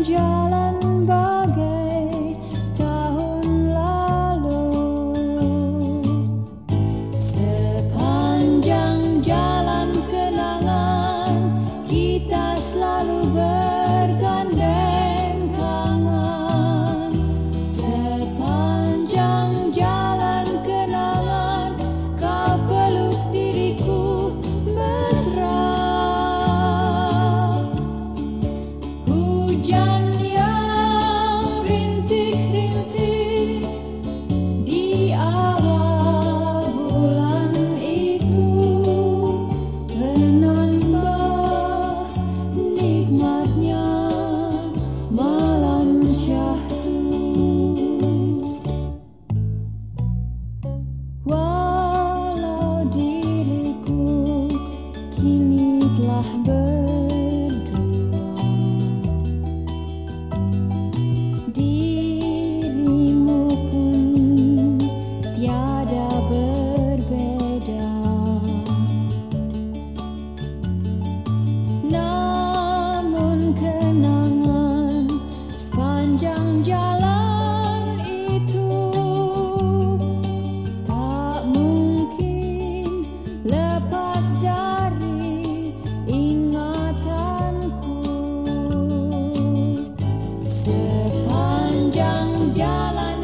Jalan bagai tahun lalu. Sepanjang jalan kenangan kita selalu ber But. jalan